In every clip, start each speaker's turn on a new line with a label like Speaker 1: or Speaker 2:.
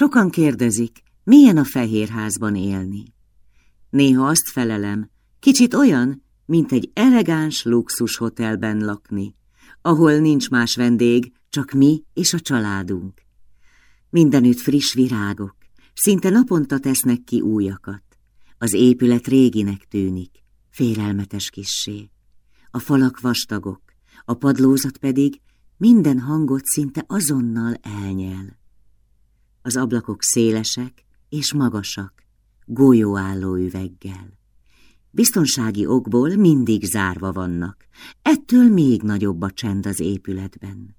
Speaker 1: Sokan kérdezik, milyen a fehérházban élni. Néha azt felelem, kicsit olyan, mint egy elegáns luxus hotelben lakni, ahol nincs más vendég, csak mi és a családunk. Mindenütt friss virágok, szinte naponta tesznek ki újakat. Az épület réginek tűnik, félelmetes kissé. A falak vastagok, a padlózat pedig minden hangot szinte azonnal elnyel. Az ablakok szélesek és magasak, golyóálló üveggel. Biztonsági okból mindig zárva vannak, ettől még nagyobb a csend az épületben.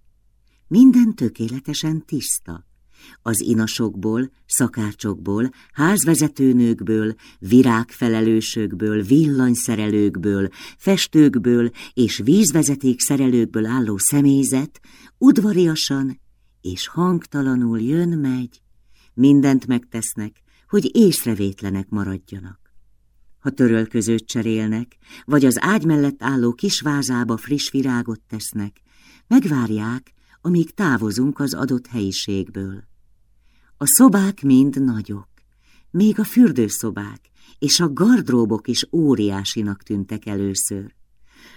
Speaker 1: Minden tökéletesen tiszta. Az inasokból, szakácsokból, házvezetőnőkből, virágfelelősökből, villanyszerelőkből, festőkből és vízvezetékszerelőkből álló személyzet udvariasan és hangtalanul jön-megy, mindent megtesznek, hogy észrevétlenek maradjanak. Ha törölközőt cserélnek, vagy az ágy mellett álló kis vázába friss virágot tesznek, megvárják, amíg távozunk az adott helyiségből. A szobák mind nagyok, még a fürdőszobák és a gardróbok is óriásinak tűntek először.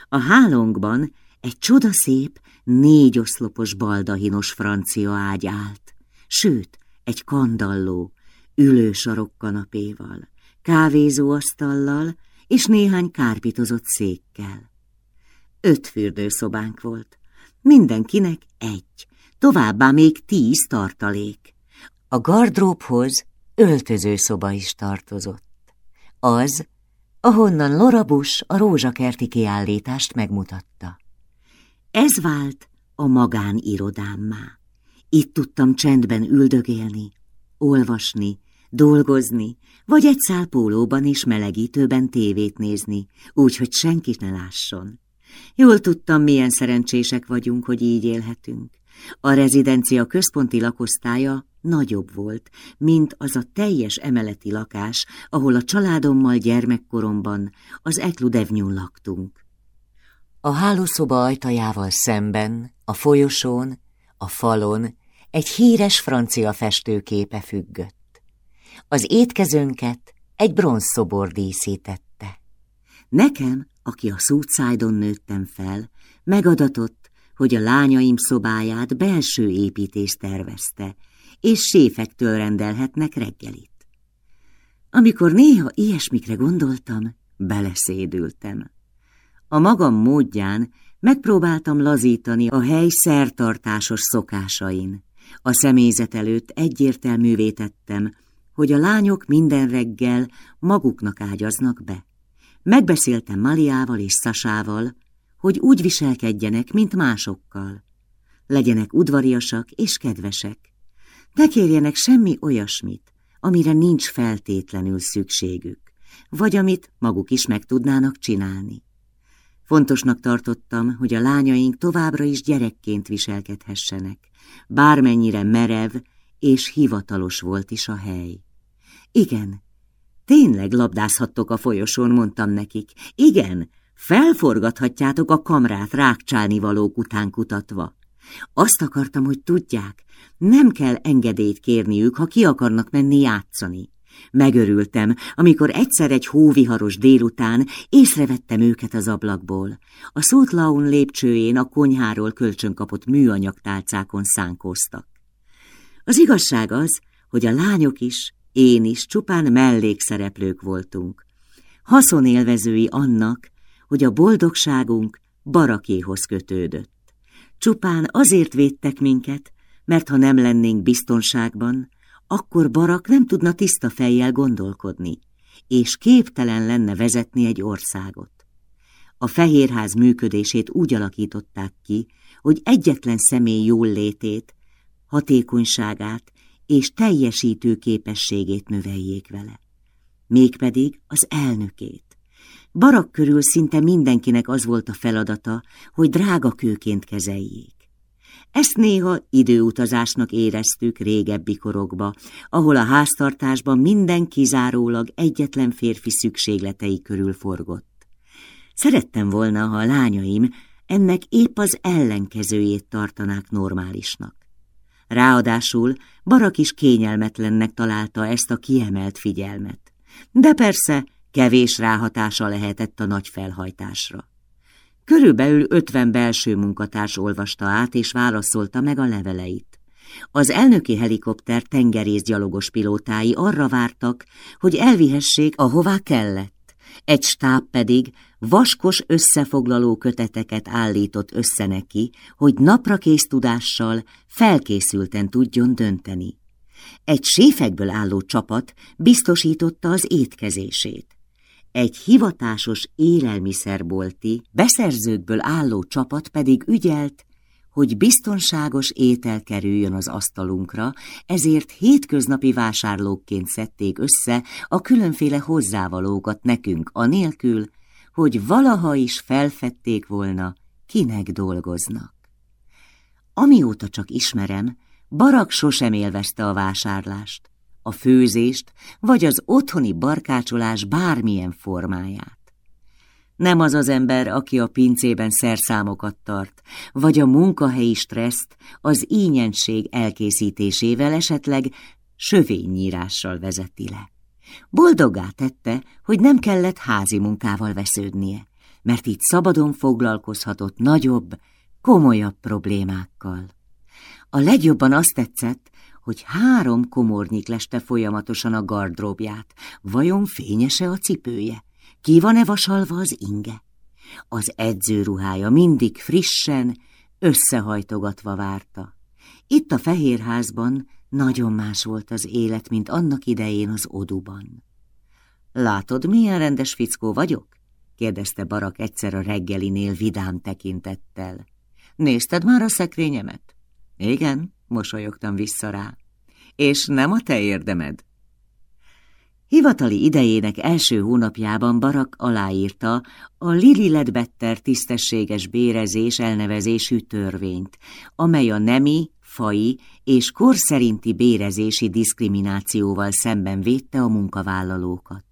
Speaker 1: A hálónkban egy csodaszép, négy oszlopos baldahinos francia ágy állt, sőt, egy kandalló, ülősarokkanapéval, kávézóasztallal és néhány kárpitozott székkel. Öt fürdőszobánk volt, mindenkinek egy, továbbá még tíz tartalék. A gardróbhoz öltözőszoba is tartozott. Az, ahonnan Lorabus a rózsakerti kiállítást megmutatta. Ez vált a magánirodámmá. Itt tudtam csendben üldögélni, olvasni, dolgozni, vagy egy szál pólóban és melegítőben tévét nézni, úgy, hogy senki ne lásson. Jól tudtam, milyen szerencsések vagyunk, hogy így élhetünk. A rezidencia központi lakosztálya nagyobb volt, mint az a teljes emeleti lakás, ahol a családommal gyermekkoromban az Ekludevnyún laktunk. A hálószoba ajtajával szemben, a folyosón, a falon egy híres francia festőképe függött. Az étkezőnket egy bronzszobor díszítette. Nekem, aki a Southside-on nőttem fel, megadatott, hogy a lányaim szobáját belső építés tervezte, és séfektől rendelhetnek reggelit. Amikor néha ilyesmikre gondoltam, beleszédültem. A magam módján megpróbáltam lazítani a hely szertartásos szokásain. A személyzet előtt egyértelművé tettem, hogy a lányok minden reggel maguknak ágyaznak be. Megbeszéltem Maliával és Szasával, hogy úgy viselkedjenek, mint másokkal. Legyenek udvariasak és kedvesek. Ne kérjenek semmi olyasmit, amire nincs feltétlenül szükségük, vagy amit maguk is meg tudnának csinálni. Fontosnak tartottam, hogy a lányaink továbbra is gyerekként viselkedhessenek, bármennyire merev és hivatalos volt is a hely. Igen, tényleg labdázhattok a folyosón, mondtam nekik. Igen, felforgathatjátok a kamrát rákcsálni valók után kutatva. Azt akartam, hogy tudják, nem kell engedélyt kérniük, ha ki akarnak menni játszani. Megörültem, amikor egyszer egy hóviharos délután észrevettem őket az ablakból. A szótlaun lépcsőjén a konyháról kölcsönkapott műanyagtálcákon szánkóztak. Az igazság az, hogy a lányok is, én is csupán mellékszereplők voltunk. Haszonélvezői annak, hogy a boldogságunk barakéhoz kötődött. Csupán azért védtek minket, mert ha nem lennénk biztonságban, akkor Barak nem tudna tiszta fejjel gondolkodni, és képtelen lenne vezetni egy országot. A Fehérház működését úgy alakították ki, hogy egyetlen személy jól létét, hatékonyságát és teljesítő képességét növeljék vele. Mégpedig az elnökét. Barak körül szinte mindenkinek az volt a feladata, hogy drága kőként kezeljék. Ezt néha időutazásnak éreztük régebbi korokba, ahol a háztartásban minden kizárólag egyetlen férfi szükségletei körül forgott. Szerettem volna, ha a lányaim ennek épp az ellenkezőjét tartanák normálisnak. Ráadásul Barak is kényelmetlennek találta ezt a kiemelt figyelmet. De persze kevés ráhatása lehetett a nagy felhajtásra. Körülbelül ötven belső munkatárs olvasta át és válaszolta meg a leveleit. Az elnöki helikopter tengerészgyalogos pilótái arra vártak, hogy elvihessék, ahová kellett. Egy stáb pedig vaskos összefoglaló köteteket állított össze neki, hogy naprakész tudással felkészülten tudjon dönteni. Egy séfekből álló csapat biztosította az étkezését. Egy hivatásos élelmiszerbolti, beszerzőkből álló csapat pedig ügyelt, hogy biztonságos étel kerüljön az asztalunkra, ezért hétköznapi vásárlókként szedték össze a különféle hozzávalókat nekünk anélkül, hogy valaha is felfedték volna, kinek dolgoznak. Amióta csak ismerem, Barak sosem élvezte a vásárlást, a főzést vagy az otthoni barkácsolás bármilyen formáját. Nem az az ember, aki a pincében szerszámokat tart, vagy a munkahelyi stresszt az ínyenség elkészítésével esetleg sövénynyírással vezeti le. Boldogá tette, hogy nem kellett házi munkával vesződnie, mert így szabadon foglalkozhatott nagyobb, komolyabb problémákkal. A legjobban azt tetszett, hogy három komornyik leste folyamatosan a gardróbját. Vajon fényese a cipője? Ki van-e vasalva az inge? Az edzőruhája mindig frissen, összehajtogatva várta. Itt a fehérházban nagyon más volt az élet, mint annak idején az oduban. Látod, milyen rendes fickó vagyok? kérdezte Barak egyszer a reggelinél vidám tekintettel. Nézted már a szekrényemet? Igen, mosolyogtam vissza rá. És nem a te érdemed? Hivatali idejének első hónapjában Barak aláírta a Lili Ledbetter tisztességes bérezés elnevezésű törvényt, amely a nemi, fai és kor szerinti bérezési diszkriminációval szemben védte a munkavállalókat.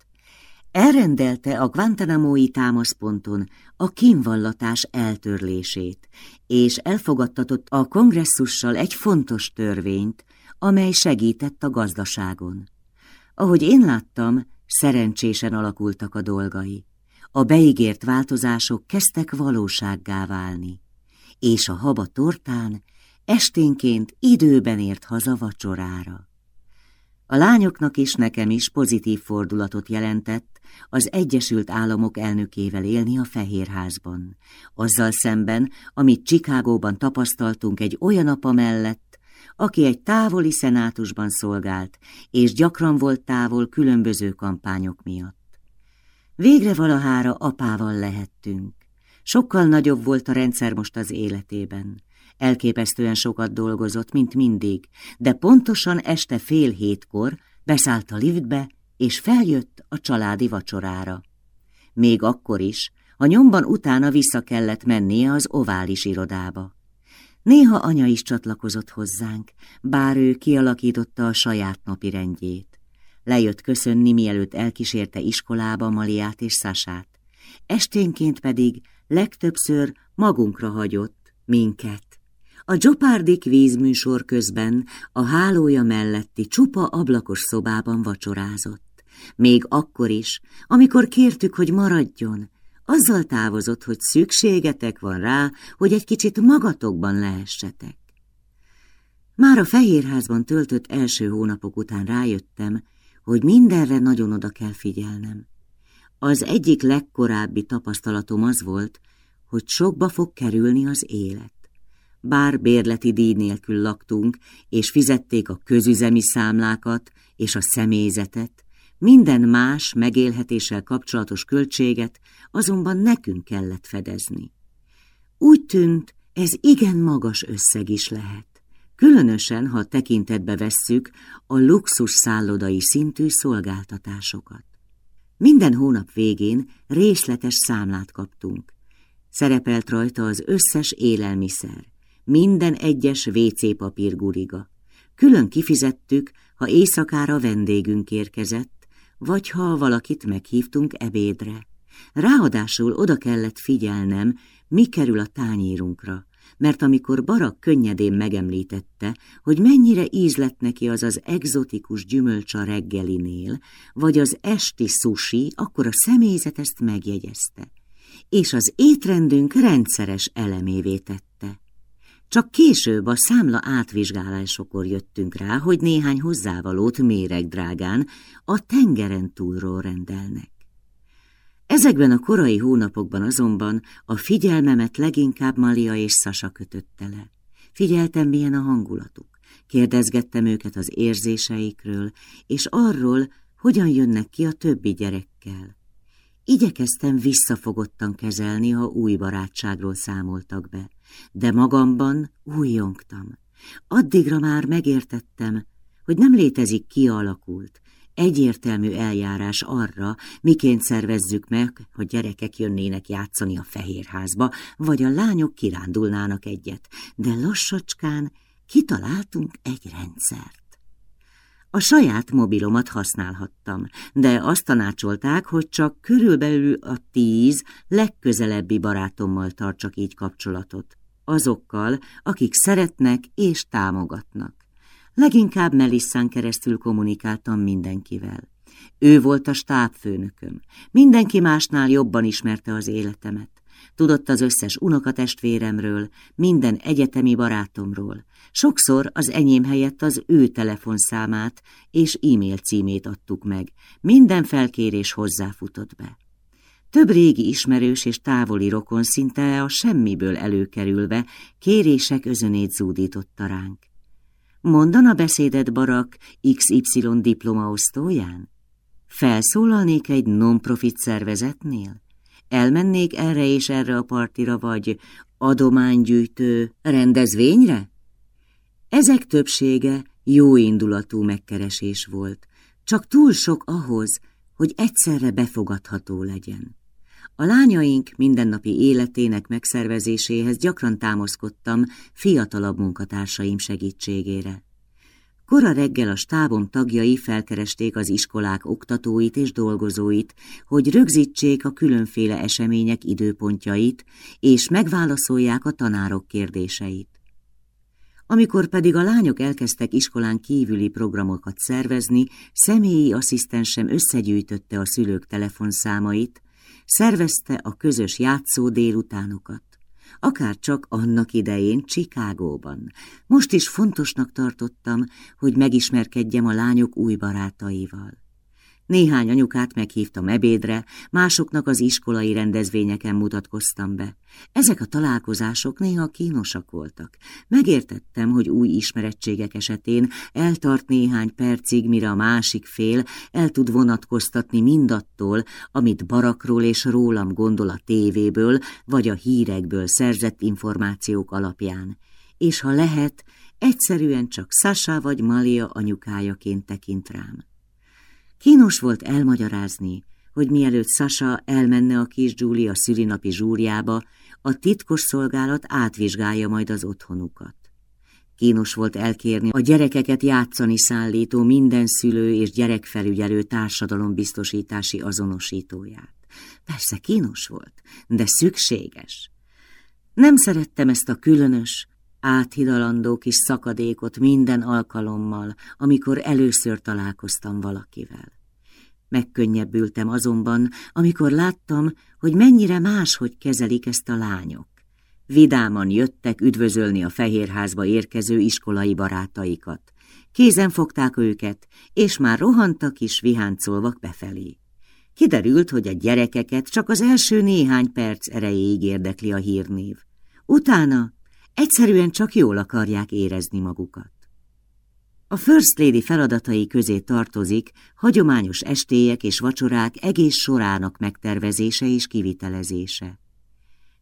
Speaker 1: Elrendelte a Guantanamo-i támaszponton a kínvallatás eltörlését, és elfogadtatott a kongresszussal egy fontos törvényt, amely segített a gazdaságon. Ahogy én láttam, szerencsésen alakultak a dolgai. A beígért változások kezdtek valósággá válni, és a haba tortán esténként időben ért haza vacsorára. A lányoknak is nekem is pozitív fordulatot jelentett az Egyesült Államok elnökével élni a Fehérházban, azzal szemben, amit Csikágóban tapasztaltunk egy olyan apa mellett, aki egy távoli szenátusban szolgált, és gyakran volt távol különböző kampányok miatt. Végre valahára apával lehettünk. Sokkal nagyobb volt a rendszer most az életében. Elképesztően sokat dolgozott, mint mindig, de pontosan este fél hétkor beszállt a liftbe, és feljött a családi vacsorára. Még akkor is, a nyomban utána vissza kellett mennie az ovális irodába. Néha anya is csatlakozott hozzánk, bár ő kialakította a saját napi rendjét. Lejött köszönni, mielőtt elkísérte iskolába Maliát és Szasát. Esténként pedig legtöbbször magunkra hagyott minket. A Jopárdik vízműsor közben a hálója melletti csupa ablakos szobában vacsorázott. Még akkor is, amikor kértük, hogy maradjon, azzal távozott, hogy szükségetek van rá, hogy egy kicsit magatokban lehessetek. Már a Fehérházban töltött első hónapok után rájöttem, hogy mindenre nagyon oda kell figyelnem. Az egyik legkorábbi tapasztalatom az volt, hogy sokba fog kerülni az élet. Bár bérleti díj nélkül laktunk, és fizették a közüzemi számlákat és a személyzetet, minden más megélhetéssel kapcsolatos költséget azonban nekünk kellett fedezni. Úgy tűnt, ez igen magas összeg is lehet. Különösen, ha tekintetbe vesszük a luxus szállodai szintű szolgáltatásokat. Minden hónap végén részletes számlát kaptunk. Szerepelt rajta az összes élelmiszer, minden egyes WC papír guriga. Külön kifizettük, ha éjszakára vendégünk érkezett, vagy ha valakit meghívtunk ebédre. Ráadásul oda kellett figyelnem, mi kerül a tányérunkra, mert amikor Barak könnyedén megemlítette, hogy mennyire ízlett neki az az egzotikus gyümölcs a reggelinél, vagy az esti sushi, akkor a személyzet ezt megjegyezte, és az étrendünk rendszeres elemévé tette. Csak később a számla átvizsgálásokor jöttünk rá, hogy néhány hozzávalót méregdrágán a tengeren túlról rendelnek. Ezekben a korai hónapokban azonban a figyelmemet leginkább Malia és Sasa kötötte le. Figyeltem, milyen a hangulatuk. Kérdezgettem őket az érzéseikről, és arról, hogyan jönnek ki a többi gyerekkel. Igyekeztem visszafogottan kezelni, ha új barátságról számoltak be, de magamban újjongtam. Addigra már megértettem, hogy nem létezik kialakult, egyértelmű eljárás arra, miként szervezzük meg, hogy gyerekek jönnének játszani a fehérházba, vagy a lányok kirándulnának egyet, de lassacskán kitaláltunk egy rendszert. A saját mobilomat használhattam, de azt tanácsolták, hogy csak körülbelül a tíz legközelebbi barátommal tartsak így kapcsolatot. Azokkal, akik szeretnek és támogatnak. Leginkább Melissán keresztül kommunikáltam mindenkivel. Ő volt a stábfőnököm. Mindenki másnál jobban ismerte az életemet. Tudott az összes unokatestvéremről, minden egyetemi barátomról. Sokszor az enyém helyett az ő telefonszámát és e-mail címét adtuk meg. Minden felkérés hozzáfutott be. Több régi ismerős és távoli rokon szinte a semmiből előkerülve kérések özönét zúdította ránk. Mondana beszédet Barak XY diplomaosztóján? Felszólalnék egy non-profit szervezetnél? Elmennék erre és erre a partira, vagy adománygyűjtő rendezvényre? Ezek többsége jóindulatú megkeresés volt, csak túl sok ahhoz, hogy egyszerre befogadható legyen. A lányaink mindennapi életének megszervezéséhez gyakran támaszkodtam fiatalabb munkatársaim segítségére. Kora reggel a stábom tagjai felkeresték az iskolák oktatóit és dolgozóit, hogy rögzítsék a különféle események időpontjait, és megválaszolják a tanárok kérdéseit. Amikor pedig a lányok elkezdtek iskolán kívüli programokat szervezni, személyi asszisztensem összegyűjtötte a szülők telefonszámait, szervezte a közös játszó délutánokat, akár csak annak idején Csikágóban. Most is fontosnak tartottam, hogy megismerkedjem a lányok új barátaival. Néhány anyukát meghívtam ebédre, másoknak az iskolai rendezvényeken mutatkoztam be. Ezek a találkozások néha kínosak voltak. Megértettem, hogy új ismerettségek esetén eltart néhány percig, mire a másik fél el tud vonatkoztatni mindattól, amit barakról és rólam gondol a tévéből vagy a hírekből szerzett információk alapján. És ha lehet, egyszerűen csak Sasha vagy Malia anyukájaként tekint rám. Kínos volt elmagyarázni, hogy mielőtt Sasa elmenne a kis Julia szülinapi zsúrjába, a titkos szolgálat átvizsgálja majd az otthonukat. Kínos volt elkérni a gyerekeket játszani szállító minden szülő és gyerekfelügyelő társadalombiztosítási azonosítóját. Persze kínos volt, de szükséges. Nem szerettem ezt a különös, áthidalandó kis szakadékot minden alkalommal, amikor először találkoztam valakivel. Megkönnyebbültem azonban, amikor láttam, hogy mennyire máshogy kezelik ezt a lányok. Vidáman jöttek üdvözölni a Fehérházba érkező iskolai barátaikat. Kézen fogták őket, és már rohantak is viháncolvak befelé. Kiderült, hogy a gyerekeket csak az első néhány perc erejéig érdekli a hírnév. Utána Egyszerűen csak jól akarják érezni magukat. A First Lady feladatai közé tartozik hagyományos estélyek és vacsorák egész sorának megtervezése és kivitelezése.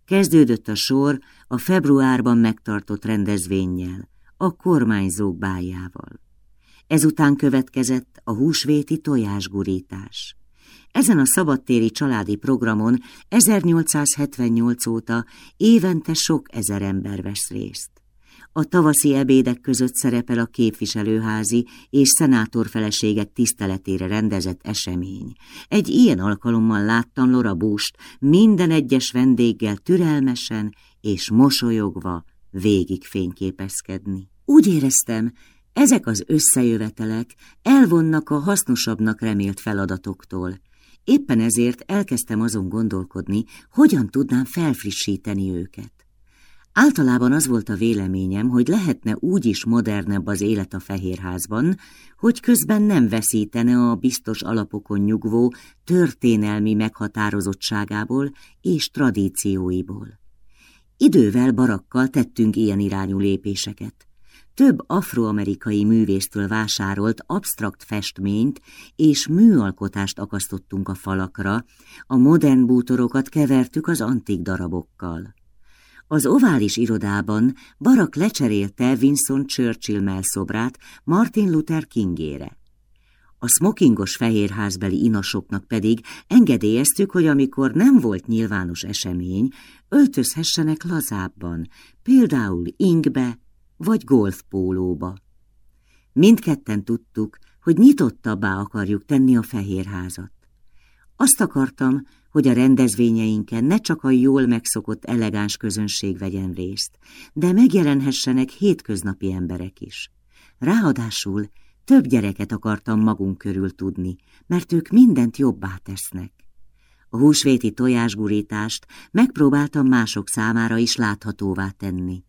Speaker 1: Kezdődött a sor a februárban megtartott rendezvényjel, a kormányzók bájával. Ezután következett a húsvéti tojásgurítás. Ezen a szabadtéri családi programon 1878 óta évente sok ezer ember vesz részt. A tavaszi ebédek között szerepel a képviselőházi és szenátorfeleségek tiszteletére rendezett esemény. Egy ilyen alkalommal láttam Lora Bust minden egyes vendéggel türelmesen és mosolyogva végig fényképezkedni. Úgy éreztem, ezek az összejövetelek elvonnak a hasznosabbnak remélt feladatoktól. Éppen ezért elkezdtem azon gondolkodni, hogyan tudnám felfrissíteni őket. Általában az volt a véleményem, hogy lehetne úgy is modernebb az élet a Fehérházban, hogy közben nem veszítene a biztos alapokon nyugvó történelmi meghatározottságából és tradícióiból. Idővel barakkal tettünk ilyen irányú lépéseket. Több afroamerikai művésztől vásárolt absztrakt festményt és műalkotást akasztottunk a falakra, a modern bútorokat kevertük az antik darabokkal. Az ovális irodában Barak lecserélte Winston Churchill mellszobrát Martin Luther Kingére. A smokingos fehérházbeli inasoknak pedig engedélyeztük, hogy amikor nem volt nyilvános esemény, öltözhessenek lazábban, például ingbe vagy golfpólóba. Mindketten tudtuk, hogy nyitottabbá akarjuk tenni a fehérházat. Azt akartam, hogy a rendezvényeinken ne csak a jól megszokott elegáns közönség vegyen részt, de megjelenhessenek hétköznapi emberek is. Ráadásul több gyereket akartam magunk körül tudni, mert ők mindent jobbá tesznek. A húsvéti tojásgurítást megpróbáltam mások számára is láthatóvá tenni.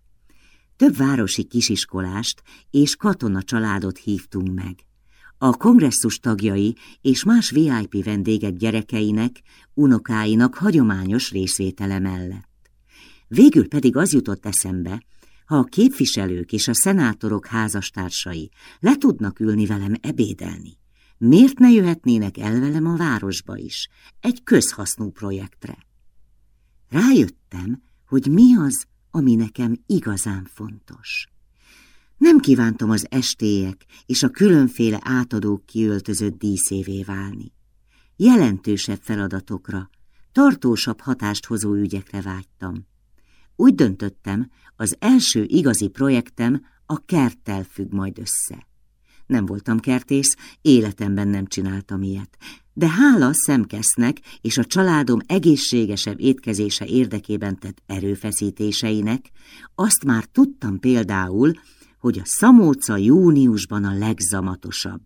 Speaker 1: Több városi kisiskolást és katona családot hívtunk meg. A kongresszus tagjai és más VIP vendégek gyerekeinek, unokáinak hagyományos részvétele mellett. Végül pedig az jutott eszembe, ha a képviselők és a szenátorok házastársai le tudnak ülni velem ebédelni, miért ne jöhetnének el velem a városba is, egy közhasznú projektre? Rájöttem, hogy mi az, ami nekem igazán fontos. Nem kívántam az estélyek és a különféle átadók kiöltözött díszévé válni. Jelentősebb feladatokra, tartósabb hatást hozó ügyekre vágytam. Úgy döntöttem, az első igazi projektem a kerttel függ majd össze. Nem voltam kertész, életemben nem csináltam ilyet, de hála szemkesznek és a családom egészségesebb étkezése érdekében tett erőfeszítéseinek, azt már tudtam például, hogy a szamóca júniusban a legzamatosabb,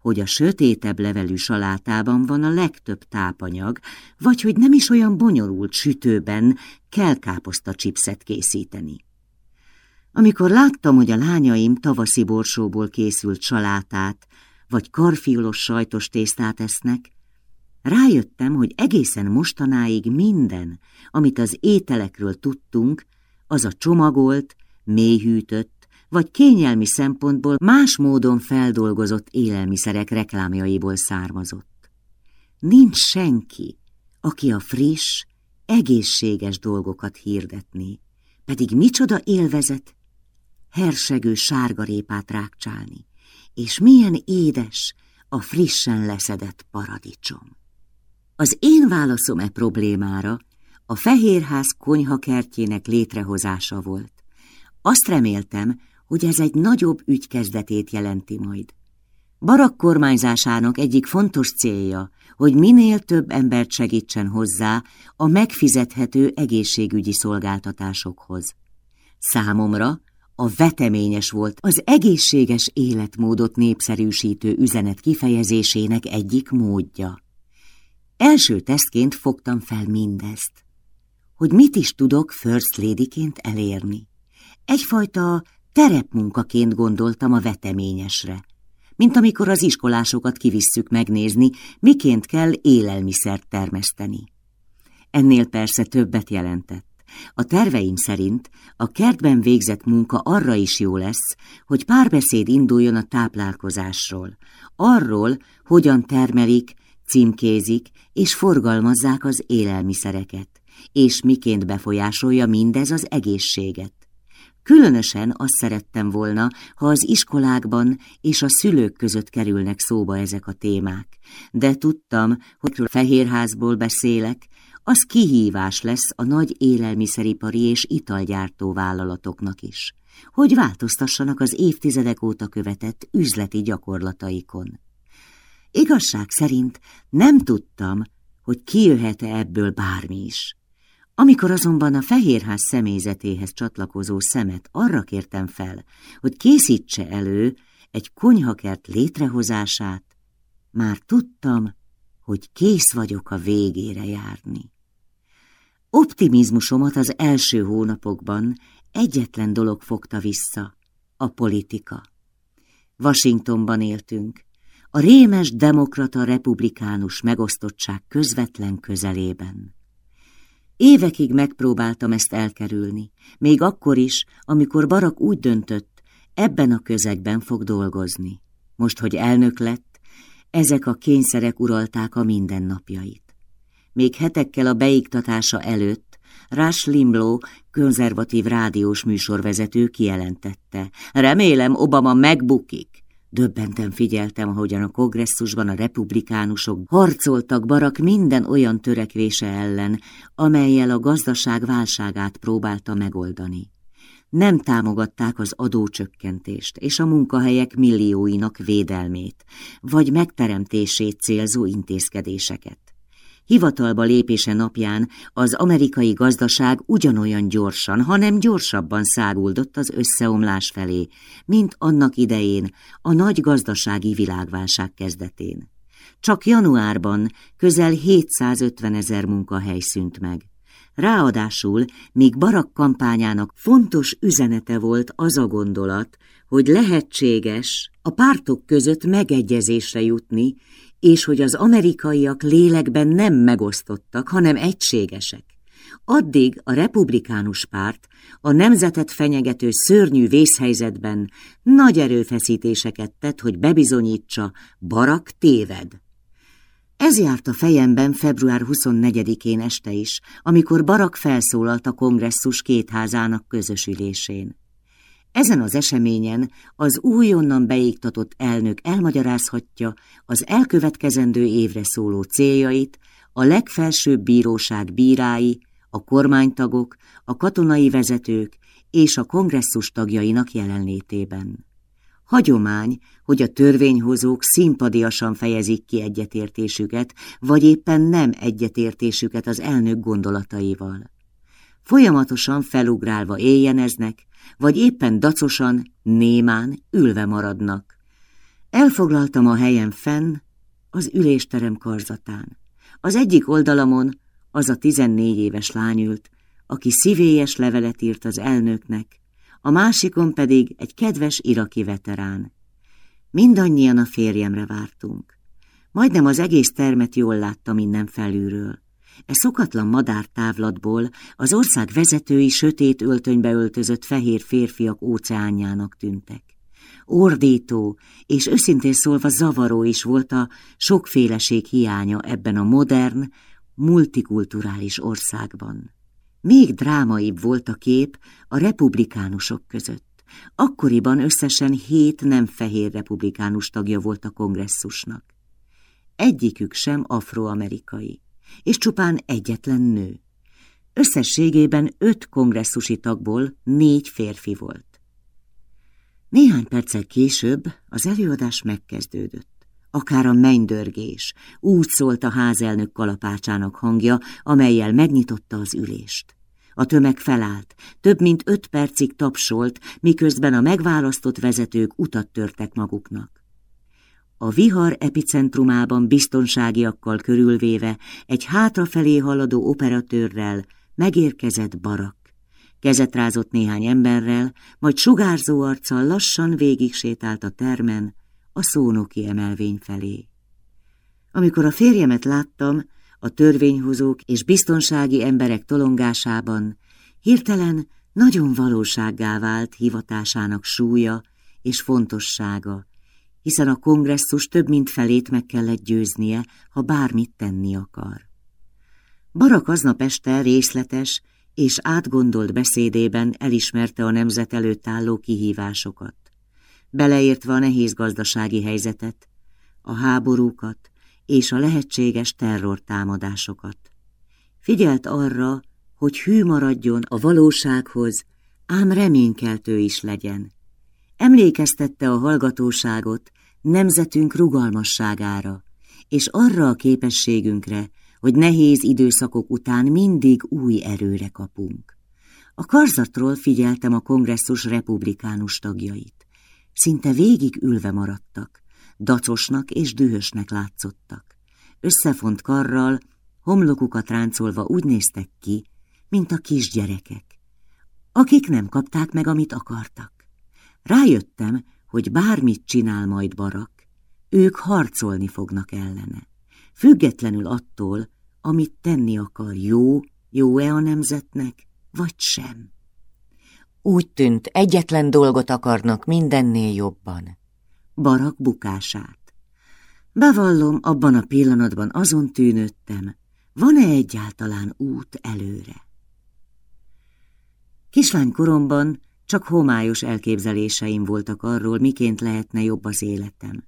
Speaker 1: hogy a sötétebb levelű salátában van a legtöbb tápanyag, vagy hogy nem is olyan bonyolult sütőben kell káposzta chipset készíteni. Amikor láttam, hogy a lányaim tavaszi borsóból készült salátát, vagy karfiolos sajtos tésztát esznek, rájöttem, hogy egészen mostanáig minden, amit az ételekről tudtunk, az a csomagolt, mélyhűtött, vagy kényelmi szempontból más módon feldolgozott élelmiszerek reklámjaiból származott. Nincs senki, aki a friss, egészséges dolgokat hirdetni, pedig micsoda élvezet hersegő sárgarépát rákcsálni, és milyen édes a frissen leszedett paradicsom. Az én válaszom e problémára a Fehérház konyhakertjének létrehozása volt. Azt reméltem, hogy ez egy nagyobb ügy kezdetét jelenti majd. Barak kormányzásának egyik fontos célja, hogy minél több embert segítsen hozzá a megfizethető egészségügyi szolgáltatásokhoz. Számomra a veteményes volt az egészséges életmódot népszerűsítő üzenet kifejezésének egyik módja. Első tesztként fogtam fel mindezt, hogy mit is tudok First Ladyként elérni. Egyfajta terepmunkaként gondoltam a veteményesre, mint amikor az iskolásokat kivisszük megnézni, miként kell élelmiszert termeszteni. Ennél persze többet jelentett. A terveim szerint a kertben végzett munka arra is jó lesz, hogy párbeszéd induljon a táplálkozásról, arról, hogyan termelik, címkézik és forgalmazzák az élelmiszereket, és miként befolyásolja mindez az egészséget. Különösen azt szerettem volna, ha az iskolákban és a szülők között kerülnek szóba ezek a témák, de tudtam, hogy Fehérházból beszélek, az kihívás lesz a nagy élelmiszeripari és italgyártó vállalatoknak is, hogy változtassanak az évtizedek óta követett üzleti gyakorlataikon. Igazság szerint nem tudtam, hogy kijöhet-e ebből bármi is. Amikor azonban a Fehérház személyzetéhez csatlakozó szemet arra kértem fel, hogy készítse elő egy konyhakert létrehozását, már tudtam, hogy kész vagyok a végére járni. Optimizmusomat az első hónapokban egyetlen dolog fogta vissza, a politika. Washingtonban éltünk, a rémes demokrata-republikánus megosztottság közvetlen közelében. Évekig megpróbáltam ezt elkerülni, még akkor is, amikor Barak úgy döntött, ebben a közegben fog dolgozni. Most, hogy elnök lett, ezek a kényszerek uralták a mindennapjait. Még hetekkel a beiktatása előtt Rush Limbaugh, konzervatív rádiós műsorvezető kijelentette. Remélem Obama megbukik. Döbbenten figyeltem, ahogyan a kongresszusban a republikánusok harcoltak Barak minden olyan törekvése ellen, amelyel a gazdaság válságát próbálta megoldani. Nem támogatták az adócsökkentést és a munkahelyek millióinak védelmét, vagy megteremtését célzó intézkedéseket. Hivatalba lépése napján az amerikai gazdaság ugyanolyan gyorsan, hanem gyorsabban száguldott az összeomlás felé, mint annak idején a nagy gazdasági világválság kezdetén. Csak januárban közel 750 ezer munkahely szűnt meg. Ráadásul, míg Barak kampányának fontos üzenete volt az a gondolat, hogy lehetséges a pártok között megegyezésre jutni, és hogy az amerikaiak lélekben nem megosztottak, hanem egységesek. Addig a republikánus párt a nemzetet fenyegető szörnyű vészhelyzetben nagy erőfeszítéseket tett, hogy bebizonyítsa, Barak téved. Ez járt a fejemben február 24-én este is, amikor Barak felszólalt a kongresszus kétházának közösülésén. Ezen az eseményen az újonnan beiktatott elnök elmagyarázhatja az elkövetkezendő évre szóló céljait, a legfelsőbb bíróság bírái, a kormánytagok, a katonai vezetők és a kongresszus tagjainak jelenlétében. Hagyomány, hogy a törvényhozók szimpadiasan fejezik ki egyetértésüket, vagy éppen nem egyetértésüket az elnök gondolataival. Folyamatosan felugrálva éjjeneznek, vagy éppen dacosan, némán, ülve maradnak. Elfoglaltam a helyem fenn, az ülésterem karzatán. Az egyik oldalamon az a tizennégy éves lány ült, aki szívélyes levelet írt az elnöknek, a másikon pedig egy kedves iraki veterán. Mindannyian a férjemre vártunk. Majdnem az egész termet jól láttam innen felülről. E szokatlan madártávlatból az ország vezetői sötét öltönybe öltözött fehér férfiak óceánjának tűntek. Ordító és őszintén szólva zavaró is volt a sokféleség hiánya ebben a modern, multikulturális országban. Még drámaibb volt a kép a republikánusok között. Akkoriban összesen hét nem fehér republikánus tagja volt a kongresszusnak. Egyikük sem afroamerikai és csupán egyetlen nő. Összességében öt kongresszusi tagból négy férfi volt. Néhány perccel később az előadás megkezdődött. Akár a mennydörgés, úgy szólt a házelnök kalapácsának hangja, amelyel megnyitotta az ülést. A tömeg felállt, több mint öt percig tapsolt, miközben a megválasztott vezetők utat törtek maguknak. A vihar epicentrumában biztonságiakkal körülvéve egy hátrafelé haladó operatőrrel megérkezett barak. Kezet rázott néhány emberrel, majd sugárzó arccal lassan végig sétált a termen, a szónoki emelvény felé. Amikor a férjemet láttam, a törvényhozók és biztonsági emberek tolongásában, hirtelen nagyon valósággá vált hivatásának súlya és fontossága, hiszen a kongresszus több mint felét meg kellett győznie, ha bármit tenni akar. Barak aznap este részletes és átgondolt beszédében elismerte a nemzet előtt álló kihívásokat, beleértve a nehéz gazdasági helyzetet, a háborúkat és a lehetséges terrortámadásokat. Figyelt arra, hogy hű maradjon a valósághoz, ám reménykeltő is legyen. Emlékeztette a hallgatóságot nemzetünk rugalmasságára, és arra a képességünkre, hogy nehéz időszakok után mindig új erőre kapunk. A karzatról figyeltem a kongresszus republikánus tagjait. Szinte végig ülve maradtak, dacosnak és dühösnek látszottak. Összefont karral, homlokukat ráncolva úgy néztek ki, mint a kisgyerekek, akik nem kapták meg, amit akartak. Rájöttem, hogy bármit csinál majd Barak, ők harcolni fognak ellene. Függetlenül attól, amit tenni akar, jó, jó-e a nemzetnek, vagy sem.
Speaker 2: Úgy tűnt, egyetlen dolgot akarnak mindennél jobban.
Speaker 1: Barak bukását. Bevallom, abban a pillanatban azon tűnődtem, van-e egyáltalán út előre. Kislánykoromban csak homályos elképzeléseim voltak arról, miként lehetne jobb az életem.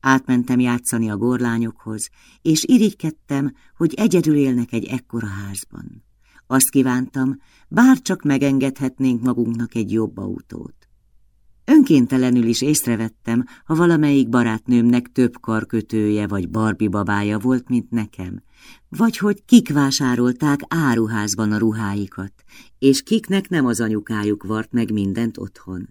Speaker 1: Átmentem játszani a gorlányokhoz, és irigykedtem, hogy egyedül élnek egy ekkora házban. Azt kívántam, bár csak megengedhetnénk magunknak egy jobb autót. Önkéntelenül is észrevettem, ha valamelyik barátnőmnek több karkötője vagy barbi babája volt, mint nekem, vagy hogy kik vásárolták áruházban a ruháikat, és kiknek nem az anyukájuk vart meg mindent otthon.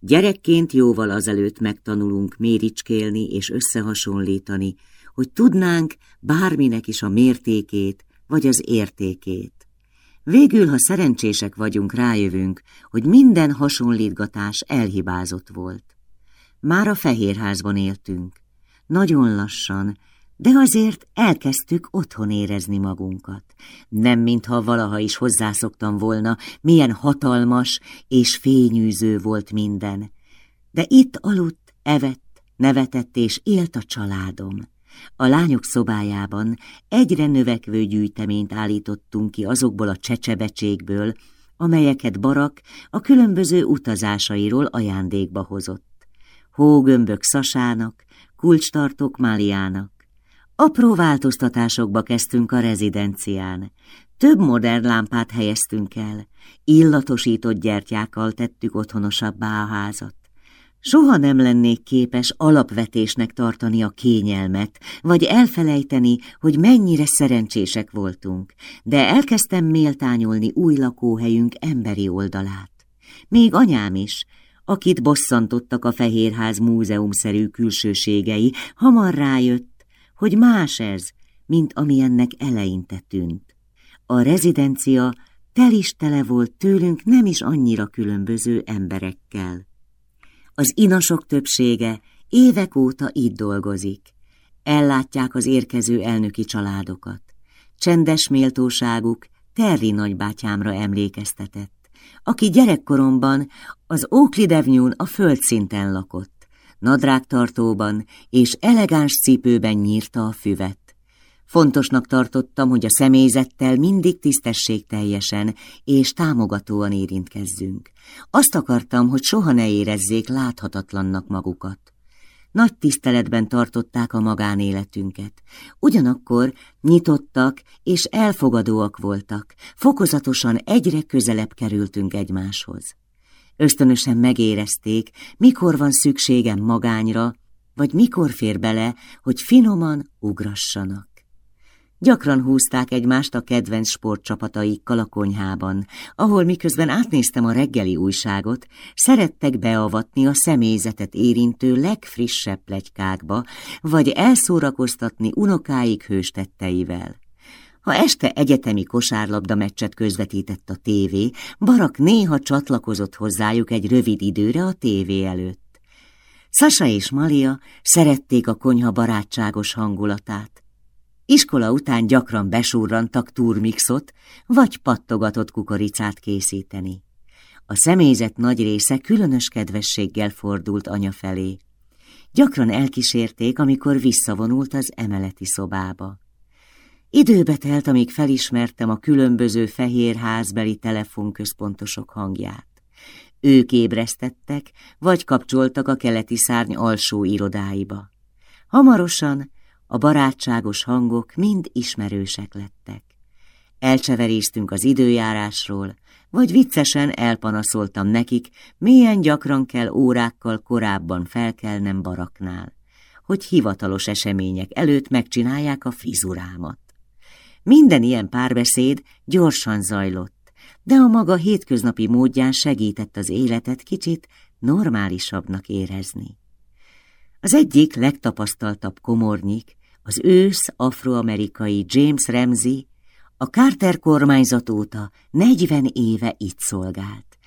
Speaker 1: Gyerekként jóval azelőtt megtanulunk méricskélni és összehasonlítani, hogy tudnánk bárminek is a mértékét vagy az értékét. Végül, ha szerencsések vagyunk, rájövünk, hogy minden hasonlítgatás elhibázott volt. Már a fehérházban éltünk. Nagyon lassan, de azért elkezdtük otthon érezni magunkat. Nem mintha valaha is hozzászoktam volna, milyen hatalmas és fényűző volt minden. De itt aludt, evett, nevetett és élt a családom. A lányok szobájában egyre növekvő gyűjteményt állítottunk ki azokból a csecsebecsékből, amelyeket Barak a különböző utazásairól ajándékba hozott. Hógömbök Szasának, kulcstartók Máliának. Apró változtatásokba kezdtünk a rezidencián. Több modern lámpát helyeztünk el, illatosított gyertyákkal tettük otthonosabbá a házat. Soha nem lennék képes alapvetésnek tartani a kényelmet, vagy elfelejteni, hogy mennyire szerencsések voltunk, de elkezdtem méltányolni új lakóhelyünk emberi oldalát. Még anyám is, akit bosszantottak a Fehérház múzeumszerű külsőségei, hamar rájött, hogy más ez, mint ami ennek eleinte tűnt. A rezidencia tel is tele volt tőlünk nem is annyira különböző emberekkel. Az inasok többsége évek óta itt dolgozik. Ellátják az érkező elnöki családokat. Csendes méltóságuk Terry nagybátyámra emlékeztetett, aki gyerekkoromban az Oakley a földszinten lakott, nadrágtartóban és elegáns cipőben nyírta a füvet. Fontosnak tartottam, hogy a személyzettel mindig tisztességteljesen és támogatóan érintkezzünk. Azt akartam, hogy soha ne érezzék láthatatlannak magukat. Nagy tiszteletben tartották a magánéletünket. Ugyanakkor nyitottak és elfogadóak voltak, fokozatosan egyre közelebb kerültünk egymáshoz. Ösztönösen megérezték, mikor van szükségem magányra, vagy mikor fér bele, hogy finoman ugrassanak. Gyakran húzták egymást a kedvenc sportcsapataikkal a konyhában, ahol miközben átnéztem a reggeli újságot, szerettek beavatni a személyzetet érintő legfrissebb plegykákba, vagy elszórakoztatni unokáik hőstetteivel. Ha este egyetemi kosárlabda meccset közvetített a tévé, Barak néha csatlakozott hozzájuk egy rövid időre a tévé előtt. Sasa és Malia szerették a konyha barátságos hangulatát, Iskola után gyakran besurrantak turmixot, vagy pattogatott kukoricát készíteni. A személyzet nagy része különös kedvességgel fordult anya felé. Gyakran elkísérték, amikor visszavonult az emeleti szobába. Időbe telt, amíg felismertem a különböző fehérházbeli telefonközpontosok hangját. Ők ébresztettek, vagy kapcsoltak a keleti szárny alsó irodáiba. Hamarosan a barátságos hangok mind ismerősek lettek. Elcseveréztünk az időjárásról, vagy viccesen elpanaszoltam nekik, milyen gyakran kell órákkal korábban felkelnem baraknál, hogy hivatalos események előtt megcsinálják a frizurámat. Minden ilyen párbeszéd gyorsan zajlott, de a maga hétköznapi módján segített az életet kicsit normálisabbnak érezni. Az egyik legtapasztaltabb komornyik, az ősz afroamerikai James Ramsey, a Carter kormányzat óta 40 éve itt szolgált.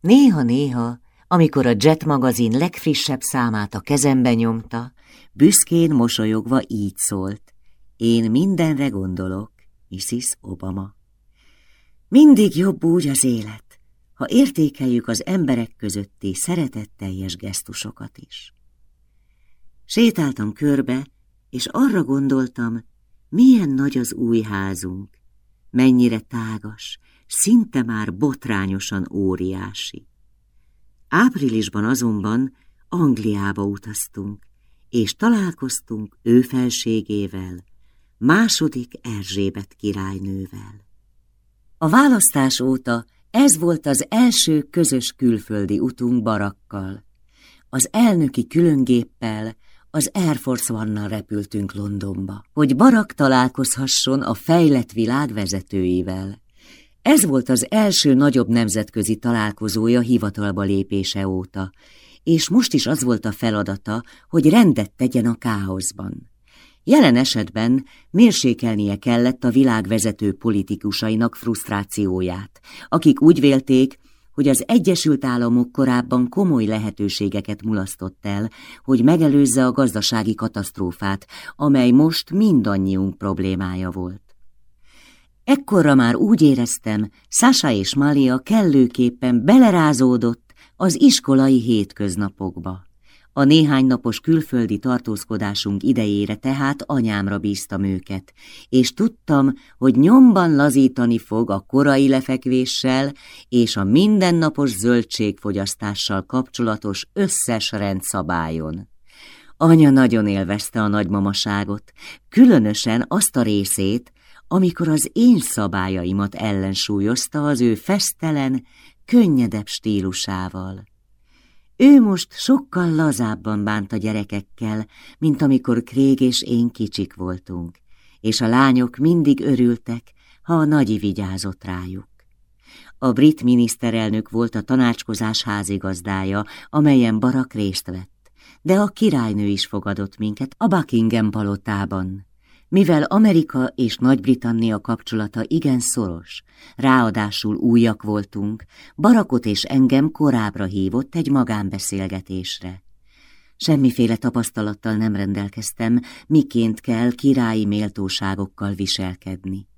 Speaker 1: Néha-néha, amikor a Jet magazin legfrissebb számát a kezembe nyomta, büszkén mosolyogva így szólt. Én mindenre gondolok, Mrs. Obama. Mindig jobb úgy az élet, ha értékeljük az emberek közötti szeretetteljes gesztusokat is. Sétáltam körbe, és arra gondoltam, milyen nagy az új házunk, mennyire tágas, szinte már botrányosan óriási. Áprilisban azonban Angliába utaztunk, és találkoztunk ő felségével, második Erzsébet királynővel. A választás óta ez volt az első közös külföldi utunk barakkal. Az elnöki különgéppel, az Air Force One-nal repültünk Londonba, hogy Barak találkozhasson a fejlett világ vezetőivel. Ez volt az első nagyobb nemzetközi találkozója hivatalba lépése óta, és most is az volt a feladata, hogy rendet tegyen a káoszban. Jelen esetben mérsékelnie kellett a világ vezető politikusainak frusztrációját, akik úgy vélték, hogy az Egyesült Államok korábban komoly lehetőségeket mulasztott el, hogy megelőzze a gazdasági katasztrófát, amely most mindannyiunk problémája volt. Ekkorra már úgy éreztem, Sasha és Malia kellőképpen belerázódott az iskolai hétköznapokba. A néhány napos külföldi tartózkodásunk idejére tehát anyámra bíztam őket, és tudtam, hogy nyomban lazítani fog a korai lefekvéssel és a mindennapos zöldségfogyasztással kapcsolatos összes rendszabályon. Anya nagyon élvezte a nagymamaságot, különösen azt a részét, amikor az én szabályaimat ellensúlyozta az ő festelen, könnyedebb stílusával. Ő most sokkal lazábban bánt a gyerekekkel, mint amikor Krég és én kicsik voltunk, és a lányok mindig örültek, ha a nagyi vigyázott rájuk. A brit miniszterelnök volt a tanácskozás házigazdája, amelyen Barak részt vett, de a királynő is fogadott minket a Buckingham palotában. Mivel Amerika és Nagy-Britannia kapcsolata igen szoros, ráadásul újak voltunk, Barakot és engem korábbra hívott egy magánbeszélgetésre. Semmiféle tapasztalattal nem rendelkeztem, miként kell királyi méltóságokkal viselkedni.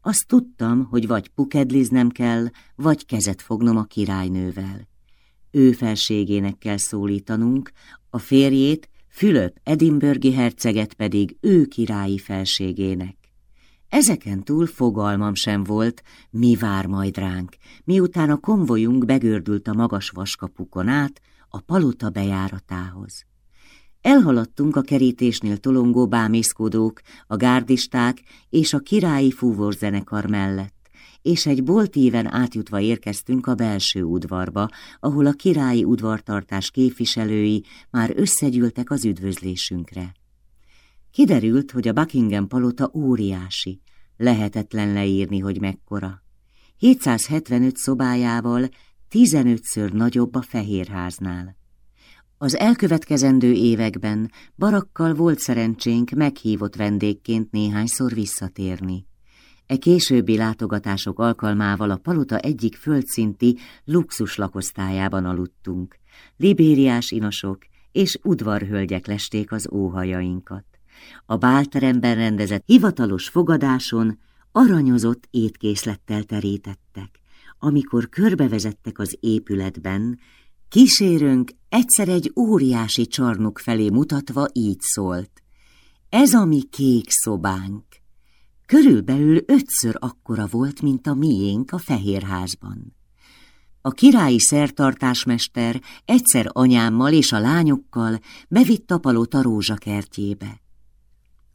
Speaker 1: Azt tudtam, hogy vagy pukedliznem kell, vagy kezet fognom a királynővel. Ő felségének kell szólítanunk, a férjét Fülöp Edinburghi herceget pedig ő királyi felségének. Ezeken túl fogalmam sem volt, mi vár majd ránk, miután a konvojunk begördült a magas vaskapukon át a palota bejáratához. Elhaladtunk a kerítésnél tolongó bámészkodók, a gárdisták és a királyi fúvorzenekar mellett és egy boltíven átjutva érkeztünk a belső udvarba, ahol a királyi udvartartás képviselői már összegyűltek az üdvözlésünkre. Kiderült, hogy a Buckingham palota óriási, lehetetlen leírni, hogy mekkora. 775 szobájával 15-ször nagyobb a Fehérháznál. Az elkövetkezendő években barakkal volt szerencsénk meghívott vendégként néhányszor visszatérni. E későbbi látogatások alkalmával a palota egyik földszinti luxus lakosztályában aludtunk. Libériás inosok és udvarhölgyek lesték az óhajainkat. A bálteremben rendezett hivatalos fogadáson aranyozott étkészlettel terítettek. Amikor körbevezettek az épületben, kísérőnk egyszer egy óriási csarnok felé mutatva így szólt. Ez a mi kék szobánk. Körülbelül ötször akkora volt, mint a miénk a Fehérházban. A királyi szertartásmester egyszer anyámmal és a lányokkal bevitt a palota rózsakertjébe.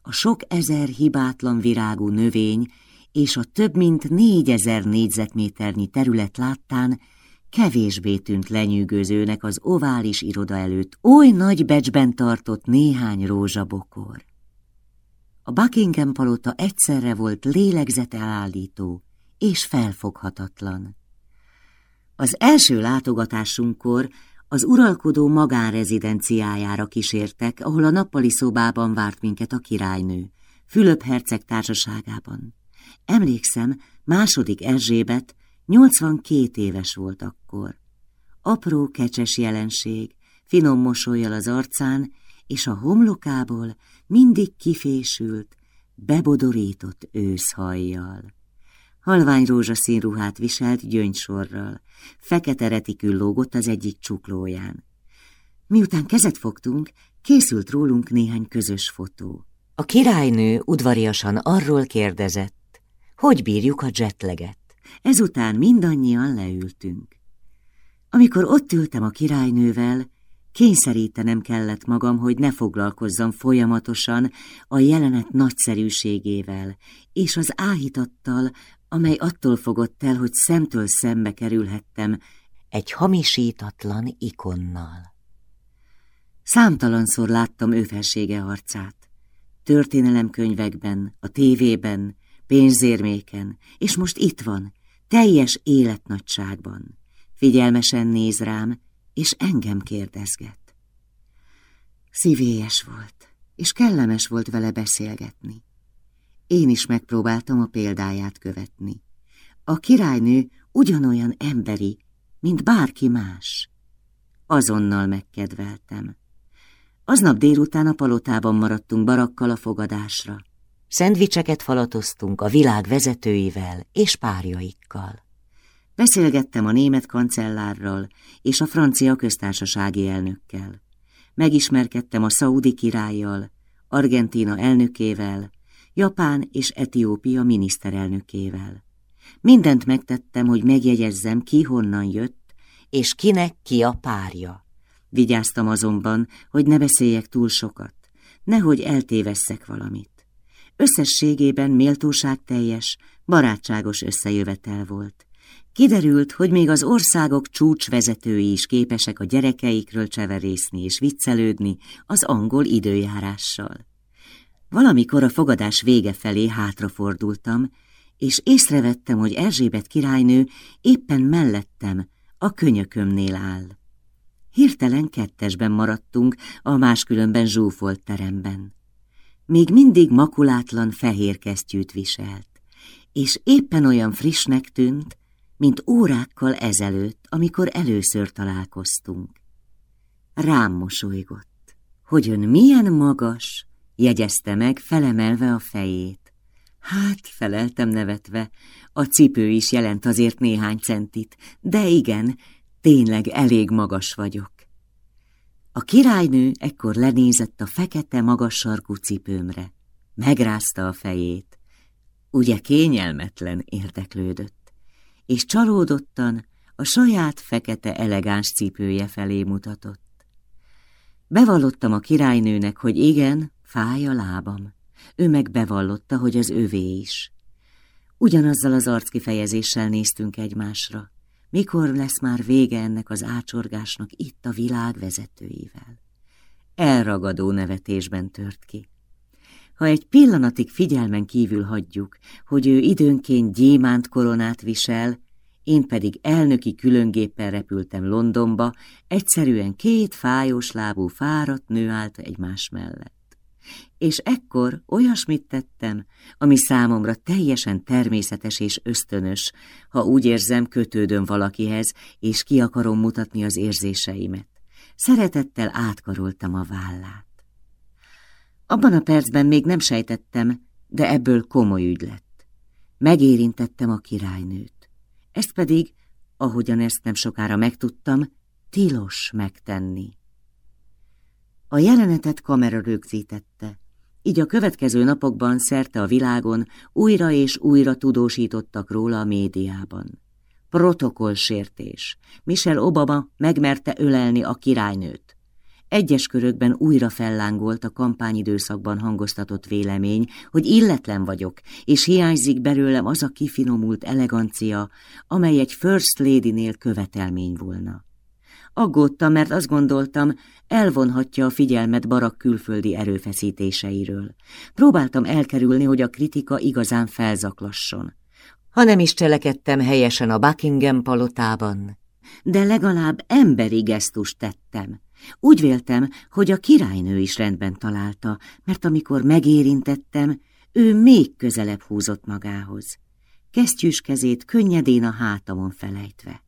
Speaker 1: A sok ezer hibátlan virágú növény és a több mint négyezer négyzetméternyi terület láttán kevésbé tűnt lenyűgözőnek az ovális iroda előtt oly nagy becsben tartott néhány rózsabokor. A Buckingham palota egyszerre volt lélegzetelállító és felfoghatatlan. Az első látogatásunkkor az uralkodó magánrezidenciájára kísértek, ahol a nappali szobában várt minket a királynő, Fülöp herceg társaságában. Emlékszem, második Erzsébet 82 éves volt akkor. Apró, kecses jelenség, finom mosolyjal az arcán, és a homlokából mindig kifésült, bebodorított őszhajjal. Halvány rózsaszín ruhát viselt gyöngysorral, fekete retikül lógott az egyik csuklóján. Miután kezet fogtunk, készült rólunk néhány közös fotó.
Speaker 2: A királynő udvariasan arról kérdezett, hogy bírjuk a jetleget.
Speaker 1: Ezután mindannyian leültünk. Amikor ott ültem a királynővel, kényszerítenem kellett magam, hogy ne foglalkozzam folyamatosan a jelenet nagyszerűségével és az áhítattal, amely attól fogott el, hogy szemtől szembe kerülhettem egy hamisítatlan ikonnal. Számtalanszor láttam ő felsége arcát. Történelemkönyvekben, a tévében, pénzérméken, és most itt van, teljes életnagyságban. Figyelmesen néz rám, és engem kérdezget. Szívélyes volt, és kellemes volt vele beszélgetni. Én is megpróbáltam a példáját követni. A királynő ugyanolyan emberi, mint bárki más. Azonnal megkedveltem. Aznap délután a palotában maradtunk barakkal a fogadásra. Szendvicseket falatoztunk a világ vezetőivel és párjaikkal. Beszélgettem a német kancellárral és a francia köztársasági elnökkel. Megismerkedtem a szaudi királlyal, Argentína elnökével, Japán és Etiópia miniszterelnökével. Mindent megtettem, hogy megjegyezzem, ki honnan jött, és kinek ki a párja. Vigyáztam azonban, hogy ne beszéljek túl sokat, nehogy eltévesszek valamit. Összességében méltóságteljes, barátságos összejövetel volt. Kiderült, hogy még az országok csúcsvezetői is képesek a gyerekeikről cseverészni és viccelődni az angol időjárással. Valamikor a fogadás vége felé hátrafordultam, és észrevettem, hogy Erzsébet királynő éppen mellettem, a könyökömnél áll. Hirtelen kettesben maradtunk a máskülönben zsúfolt teremben. Még mindig makulátlan fehér kesztyűt viselt, és éppen olyan frissnek tűnt, mint órákkal ezelőtt, amikor először találkoztunk. Rám mosolygott, hogy ön milyen magas, jegyezte meg, felemelve a fejét. Hát, feleltem nevetve, a cipő is jelent azért néhány centit, de igen, tényleg elég magas vagyok. A királynő ekkor lenézett a fekete magas sarkú cipőmre. Megrázta a fejét. Ugye kényelmetlen érdeklődött, és csalódottan a saját fekete elegáns cipője felé mutatott. Bevallottam a királynőnek, hogy igen, fáj a lábam. Ő meg bevallotta, hogy az övé is. Ugyanazzal az arckifejezéssel néztünk egymásra. Mikor lesz már vége ennek az ácsorgásnak itt a világ vezetőivel? Elragadó nevetésben tört ki. Ha egy pillanatig figyelmen kívül hagyjuk, hogy ő időnként gyémánt koronát visel, én pedig elnöki különgéppel repültem Londonba, egyszerűen két fájós lábú fáradt nő állt egymás mellett és ekkor olyasmit tettem, ami számomra teljesen természetes és ösztönös, ha úgy érzem, kötődöm valakihez, és ki akarom mutatni az érzéseimet. Szeretettel átkaroltam a vállát. Abban a percben még nem sejtettem, de ebből komoly ügy lett. Megérintettem a királynőt. Ezt pedig, ahogyan ezt nem sokára megtudtam, tilos megtenni. A jelenetet kamera rögzítette, így a következő napokban szerte a világon újra és újra tudósítottak róla a médiában. Protokollsértés. Michelle Obama megmerte ölelni a királynőt. Egyes körökben újra fellángolt a kampányidőszakban hangoztatott vélemény, hogy illetlen vagyok, és hiányzik belőlem az a kifinomult elegancia, amely egy First Lady-nél követelmény volna. Aggódtam, mert azt gondoltam, elvonhatja a figyelmet Barak külföldi erőfeszítéseiről. Próbáltam elkerülni, hogy a kritika igazán felzaklasson.
Speaker 2: Ha nem is cselekedtem helyesen a Buckingham palotában,
Speaker 1: de legalább emberi gesztust tettem. Úgy véltem, hogy a királynő is rendben találta, mert amikor megérintettem, ő még közelebb húzott magához. Kesztyűs kezét könnyedén a hátamon felejtve.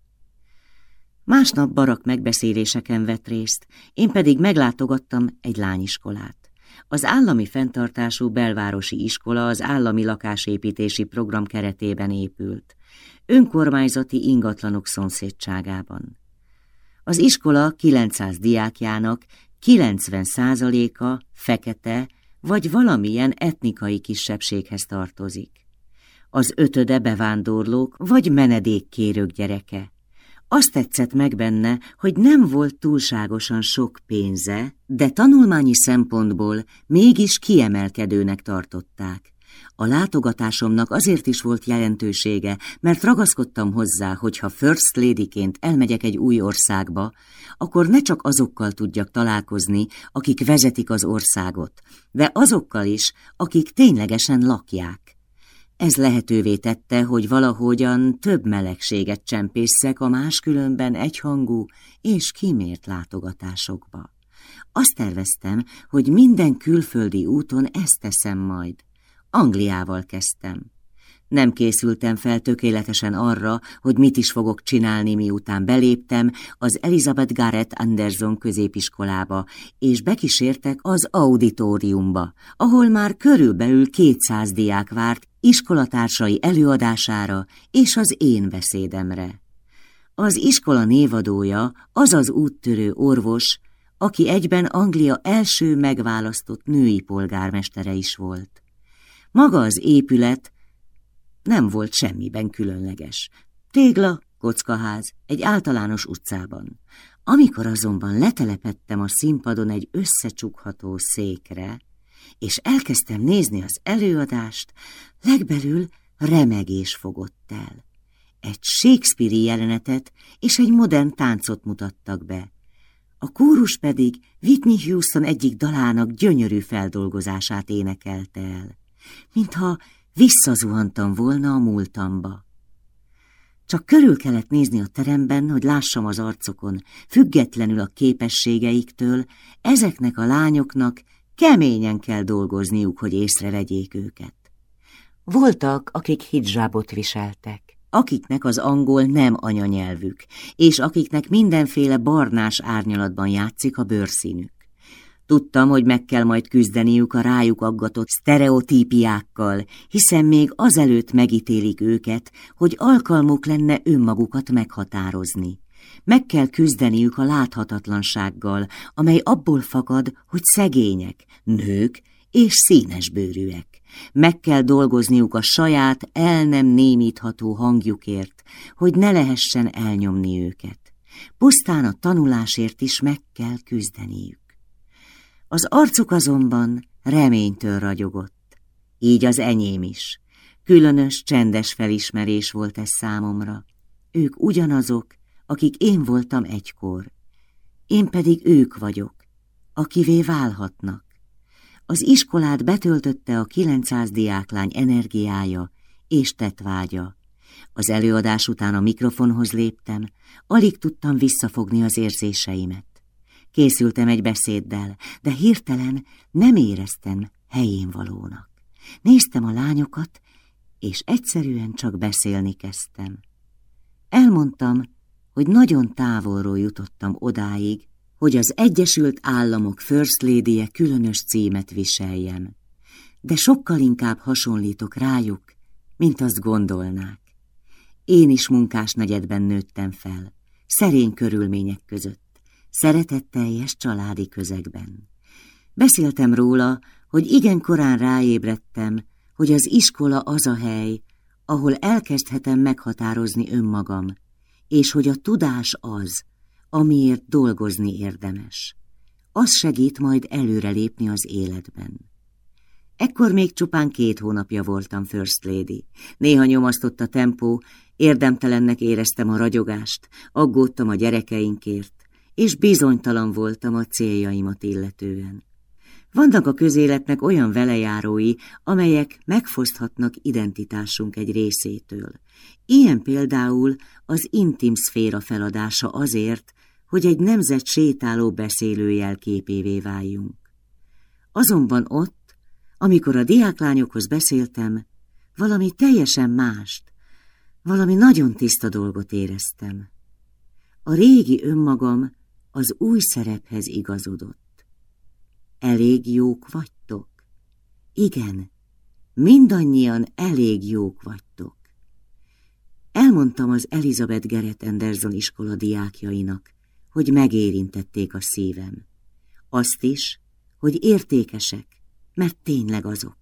Speaker 1: Másnap barak megbeszéléseken vett részt, én pedig meglátogattam egy lányiskolát. Az állami fenntartású belvárosi iskola az állami lakásépítési program keretében épült, önkormányzati ingatlanok szomszédságában. Az iskola 900 diákjának 90%-a fekete vagy valamilyen etnikai kisebbséghez tartozik. Az ötöde bevándorlók vagy menedékkérők gyereke. Azt tetszett meg benne, hogy nem volt túlságosan sok pénze, de tanulmányi szempontból mégis kiemelkedőnek tartották. A látogatásomnak azért is volt jelentősége, mert ragaszkodtam hozzá, hogy ha First Ladyként elmegyek egy új országba, akkor ne csak azokkal tudjak találkozni, akik vezetik az országot, de azokkal is, akik ténylegesen lakják. Ez lehetővé tette, hogy valahogyan több melegséget csempészek a máskülönben egyhangú és kimért látogatásokba. Azt terveztem, hogy minden külföldi úton ezt teszem majd. Angliával kezdtem. Nem készültem fel tökéletesen arra, hogy mit is fogok csinálni, miután beléptem az Elizabeth Garrett Anderson középiskolába, és bekísértek az auditoriumba, ahol már körülbelül 200 diák várt iskolatársai előadására és az én beszédemre. Az iskola névadója az az úttörő orvos, aki egyben Anglia első megválasztott női polgármestere is volt. Maga az épület nem volt semmiben különleges. Tégla, kockaház, egy általános utcában. Amikor azonban letelepettem a színpadon egy összecsukható székre, és elkezdtem nézni az előadást, legbelül remegés fogott el. Egy Shakespeare-i jelenetet és egy modern táncot mutattak be. A kórus pedig Whitney Houston egyik dalának gyönyörű feldolgozását énekelte el, mintha visszazuhantam volna a múltamba. Csak körül kellett nézni a teremben, hogy lássam az arcokon, függetlenül a képességeiktől, ezeknek a lányoknak keményen kell dolgozniuk, hogy észrevegyék őket.
Speaker 2: Voltak, akik hidzsábot viseltek,
Speaker 1: akiknek az angol nem anyanyelvük, és akiknek mindenféle barnás árnyalatban játszik a bőrszínük. Tudtam, hogy meg kell majd küzdeniük a rájuk aggatott sztereotípiákkal, hiszen még azelőtt megítélik őket, hogy alkalmuk lenne önmagukat meghatározni. Meg kell küzdeniük a láthatatlansággal, amely abból fakad, hogy szegények, nők és színes bőrűek. Meg kell dolgozniuk a saját, el nem némítható hangjukért, hogy ne lehessen elnyomni őket. Pusztán a tanulásért is meg kell küzdeniük. Az arcuk azonban reménytől ragyogott. Így az enyém is. Különös, csendes felismerés volt ez számomra. Ők ugyanazok, akik én voltam egykor. Én pedig ők vagyok, akivé válhatnak. Az iskolát betöltötte a 900 diáklány energiája és tetvágya. Az előadás után a mikrofonhoz léptem, alig tudtam visszafogni az érzéseimet. Készültem egy beszéddel, de hirtelen nem éreztem helyén valónak. Néztem a lányokat, és egyszerűen csak beszélni kezdtem. Elmondtam, hogy nagyon távolról jutottam odáig, hogy az Egyesült Államok First lady különös címet viseljem, de sokkal inkább hasonlítok rájuk, mint azt gondolnák. Én is munkás negyedben nőttem fel, szerény körülmények között szeretetteljes családi közegben. Beszéltem róla, hogy igen korán ráébredtem, hogy az iskola az a hely, ahol elkezdhetem meghatározni önmagam, és hogy a tudás az, amiért dolgozni érdemes. Az segít majd előrelépni az életben. Ekkor még csupán két hónapja voltam First Lady. Néha nyomasztott a tempó, érdemtelennek éreztem a ragyogást, aggódtam a gyerekeinkért, és bizonytalan voltam a céljaimat illetően. Vannak a közéletnek olyan velejárói, amelyek megfoszthatnak identitásunk egy részétől. Ilyen például az intim szféra feladása azért, hogy egy nemzet sétáló beszélőjel képévé váljunk. Azonban ott, amikor a diáklányokhoz beszéltem, valami teljesen mást, valami nagyon tiszta dolgot éreztem. A régi önmagam az új szerephez igazodott. Elég jók vagytok? Igen, mindannyian elég jók vagytok. Elmondtam az Elizabeth Gerett Anderson iskola diákjainak, hogy megérintették a szívem. Azt is, hogy értékesek, mert tényleg azok.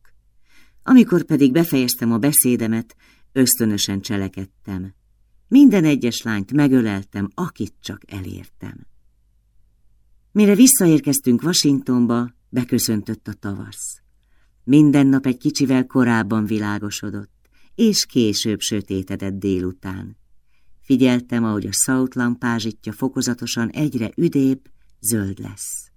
Speaker 1: Amikor pedig befejeztem a beszédemet, ösztönösen cselekedtem. Minden egyes lányt megöleltem, akit csak elértem. Mire visszaérkeztünk Washingtonba, beköszöntött a tavasz. Minden nap egy kicsivel korábban világosodott, és később sötétedett délután. Figyeltem, ahogy a Southland pázsitja fokozatosan egyre üdébb, zöld lesz.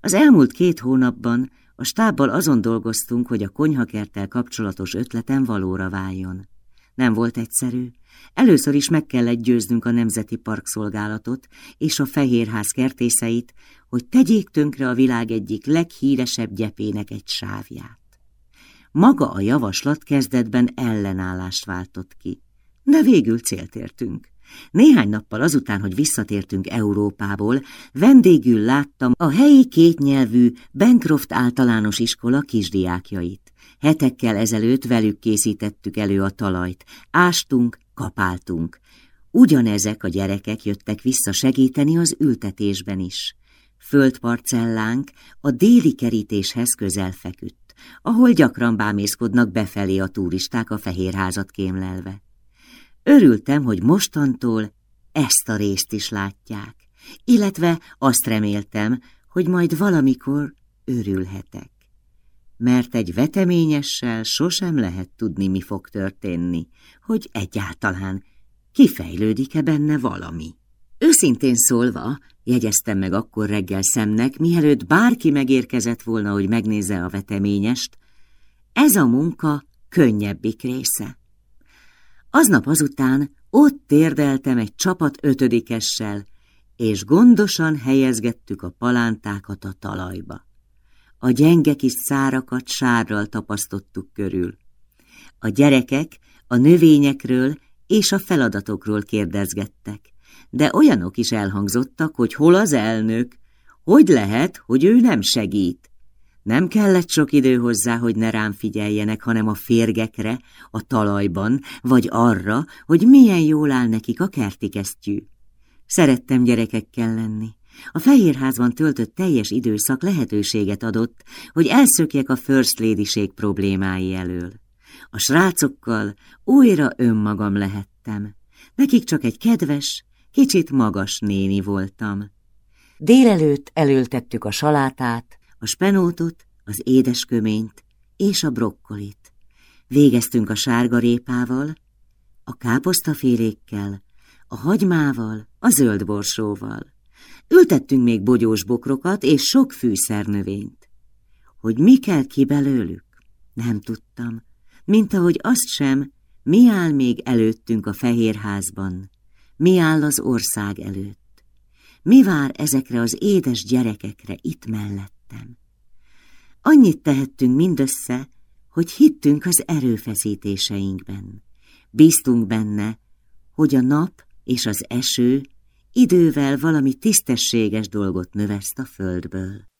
Speaker 1: Az elmúlt két hónapban a stábbal azon dolgoztunk, hogy a konyhakerttel kapcsolatos ötletem valóra váljon. Nem volt egyszerű. Először is meg kellett győznünk a Nemzeti Parkszolgálatot és a Fehérház kertészeit, hogy tegyék tönkre a világ egyik leghíresebb gyepének egy sávját. Maga a javaslat kezdetben ellenállást váltott ki, de végül célt értünk. Néhány nappal azután, hogy visszatértünk Európából, vendégül láttam a helyi kétnyelvű Bancroft általános iskola kisdiákjait. Hetekkel ezelőtt velük készítettük elő a talajt. Ástunk, kapáltunk. Ugyanezek a gyerekek jöttek vissza segíteni az ültetésben is. Földparcellánk a déli kerítéshez közel feküdt, ahol gyakran bámészkodnak befelé a turisták a fehérházat kémlelve. Örültem, hogy mostantól ezt a részt is látják, illetve azt reméltem, hogy majd valamikor örülhetek. Mert egy veteményessel sosem lehet tudni, mi fog történni, hogy egyáltalán kifejlődik-e benne valami. Őszintén szólva, jegyeztem meg akkor reggel szemnek, mielőtt bárki megérkezett volna, hogy megnézze a veteményest, ez a munka könnyebbik része. Aznap azután ott térdeltem egy csapat ötödikessel, és gondosan helyezgettük a palántákat a talajba. A gyenge kis szárakat sárral tapasztottuk körül. A gyerekek a növényekről és a feladatokról kérdezgettek, de olyanok is elhangzottak, hogy hol az elnök, hogy lehet, hogy ő nem segít. Nem kellett sok idő hozzá, hogy ne rám figyeljenek, hanem a férgekre, a talajban, vagy arra, hogy milyen jól áll nekik a kertikesztyű. Szerettem gyerekekkel lenni. A Fehérházban töltött teljes időszak lehetőséget adott, hogy elszökjek a First lady problémái elől. A srácokkal újra önmagam lehettem. Nekik csak egy kedves, kicsit magas néni voltam.
Speaker 2: Délelőtt elültettük a salátát,
Speaker 1: a spenótot, az édesköményt és a brokkolit. Végeztünk a sárgarépával, a káposztafélékkel, a hagymával, a zöldborsóval. Ültettünk még bogyós bokrokat és sok fűszernövényt. Hogy mi kell ki belőlük, nem tudtam, mint ahogy azt sem, mi áll még előttünk a fehérházban, mi áll az ország előtt. Mi vár ezekre az édes gyerekekre itt mellettem? Annyit tehettünk mindössze, hogy hittünk az erőfeszítéseinkben. Bíztunk benne, hogy a nap és az eső idővel valami tisztességes dolgot növeszt a földből.